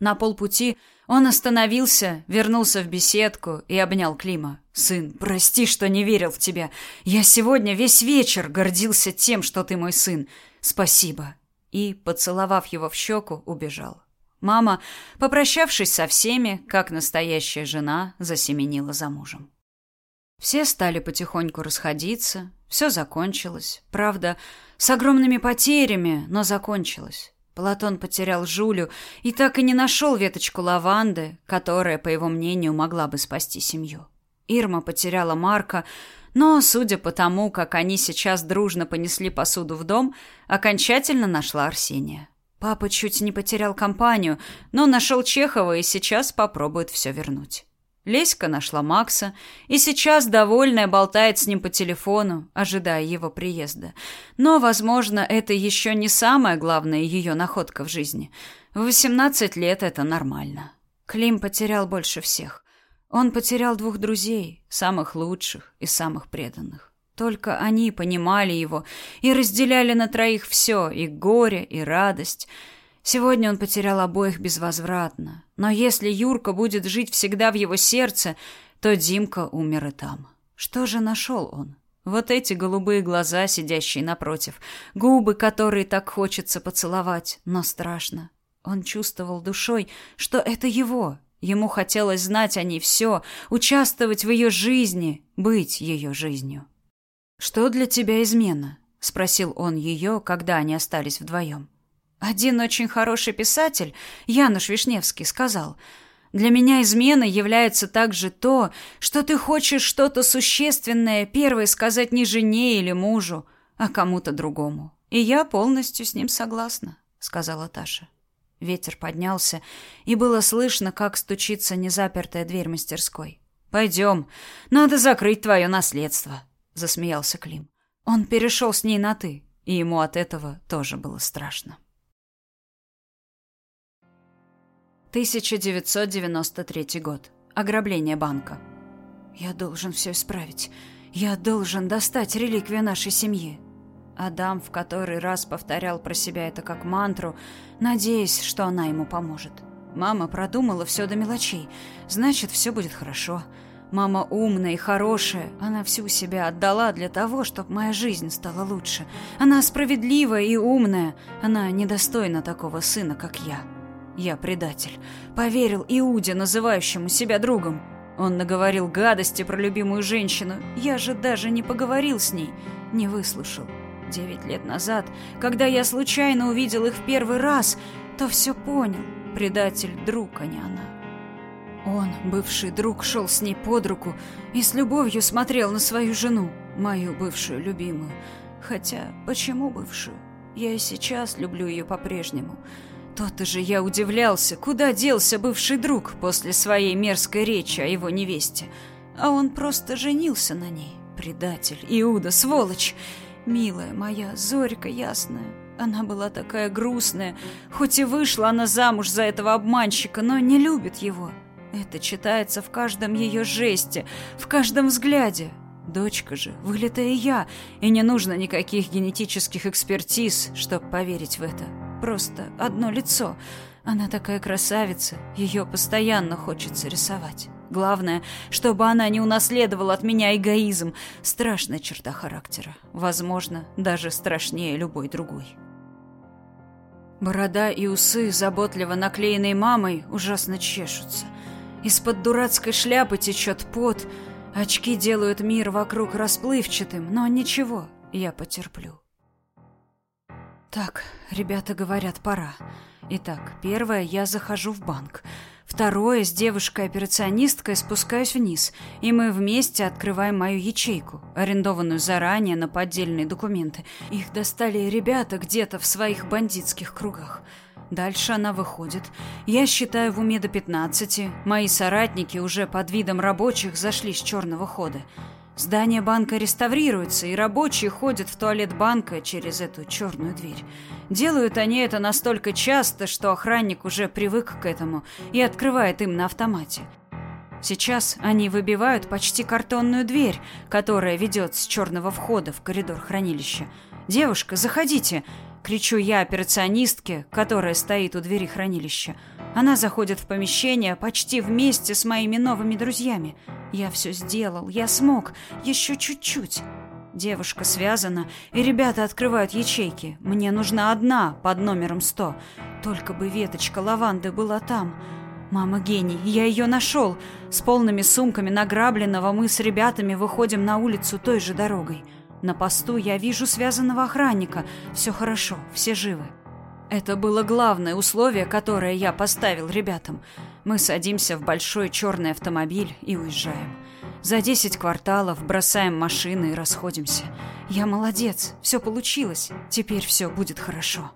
На полпути он остановился, вернулся в беседку и обнял Клима. «Сын, прости, что не верил в тебя. Я сегодня весь вечер гордился тем, что ты мой сын. Спасибо». И, поцеловав его в щеку, убежал. Мама, попрощавшись со всеми, как настоящая жена, засеменила за мужем. Все стали потихоньку расходиться, все закончилось. Правда, с огромными потерями, но закончилось. Платон потерял Жулю и так и не нашел веточку лаванды, которая, по его мнению, могла бы спасти семью. Ирма потеряла Марка, но, судя по тому, как они сейчас дружно понесли посуду в дом, окончательно нашла Арсения. Папа чуть не потерял компанию, но нашел Чехова и сейчас попробует все вернуть. Леська нашла Макса и сейчас, довольная, болтает с ним по телефону, ожидая его приезда. Но, возможно, это еще не самая главная ее находка в жизни. В 18 лет это нормально. Клим потерял больше всех. Он потерял двух друзей, самых лучших и самых преданных. Только они понимали его и разделяли на троих все, и горе, и радость – Сегодня он потерял обоих безвозвратно. Но если Юрка будет жить всегда в его сердце, то Димка умер и там. Что же нашел он? Вот эти голубые глаза, сидящие напротив, губы, которые так хочется поцеловать, но страшно. Он чувствовал душой, что это его. Ему хотелось знать о ней все, участвовать в ее жизни, быть ее жизнью. «Что для тебя измена?» — спросил он ее, когда они остались вдвоем. Один очень хороший писатель, Януш Вишневский, сказал: "Для меня измена является также то, что ты хочешь что-то существенное первое сказать не жене или мужу, а кому-то другому". И я полностью с ним согласна, сказала Таша. Ветер поднялся, и было слышно, как стучится незапертая дверь мастерской. Пойдем, надо закрыть твое наследство, засмеялся Клим. Он перешел с ней на ты, и ему от этого тоже было страшно. 1993 год. Ограбление банка. Я должен все исправить. Я должен достать реликвию нашей семьи. Адам в который раз повторял про себя это как мантру, надеясь, что она ему поможет. Мама продумала все до мелочей. Значит, все будет хорошо. Мама умная и хорошая. Она всю себя отдала для того, чтобы моя жизнь стала лучше. Она справедливая и умная. Она недостойна такого сына, как я. Я предатель. Поверил Иуде, называющему себя другом. Он наговорил гадости про любимую женщину. Я же даже не поговорил с ней, не выслушал. Девять лет назад, когда я случайно увидел их в первый раз, то все понял. Предатель – друг, а не она. Он, бывший друг, шел с ней под руку и с любовью смотрел на свою жену, мою бывшую любимую. Хотя, почему бывшую? Я и сейчас люблю ее по-прежнему. То-то же я удивлялся, куда делся бывший друг после своей мерзкой речи о его невесте. А он просто женился на ней. Предатель, Иуда, сволочь. Милая моя, Зорька ясная. Она была такая грустная. Хоть и вышла она замуж за этого обманщика, но не любит его. Это читается в каждом ее жесте, в каждом взгляде. Дочка же, вылитая я, и не нужно никаких генетических экспертиз, чтобы поверить в это. Просто одно лицо. Она такая красавица, ее постоянно хочется рисовать. Главное, чтобы она не унаследовала от меня эгоизм. Страшная черта характера. Возможно, даже страшнее любой другой. Борода и усы, заботливо наклеенные мамой, ужасно чешутся. Из-под дурацкой шляпы течет пот. Очки делают мир вокруг расплывчатым, но ничего, я потерплю. Так, ребята говорят, пора. Итак, первое, я захожу в банк. Второе, с девушкой-операционисткой спускаюсь вниз, и мы вместе открываем мою ячейку, арендованную заранее на поддельные документы. Их достали ребята где-то в своих бандитских кругах. Дальше она выходит. Я считаю в уме до 15. Мои соратники уже под видом рабочих зашли с черного хода. Здание банка реставрируется, и рабочие ходят в туалет банка через эту черную дверь. Делают они это настолько часто, что охранник уже привык к этому и открывает им на автомате. Сейчас они выбивают почти картонную дверь, которая ведет с черного входа в коридор хранилища. «Девушка, заходите!» Кричу я операционистке, которая стоит у двери хранилища. Она заходит в помещение почти вместе с моими новыми друзьями. Я все сделал, я смог, еще чуть-чуть. Девушка связана, и ребята открывают ячейки. Мне нужна одна под номером 100. Только бы веточка лаванды была там. Мама гений, я ее нашел. С полными сумками награбленного мы с ребятами выходим на улицу той же дорогой. На посту я вижу связанного охранника. Все хорошо, все живы. Это было главное условие, которое я поставил ребятам. Мы садимся в большой черный автомобиль и уезжаем. За десять кварталов бросаем машины и расходимся. Я молодец, все получилось. Теперь все будет хорошо.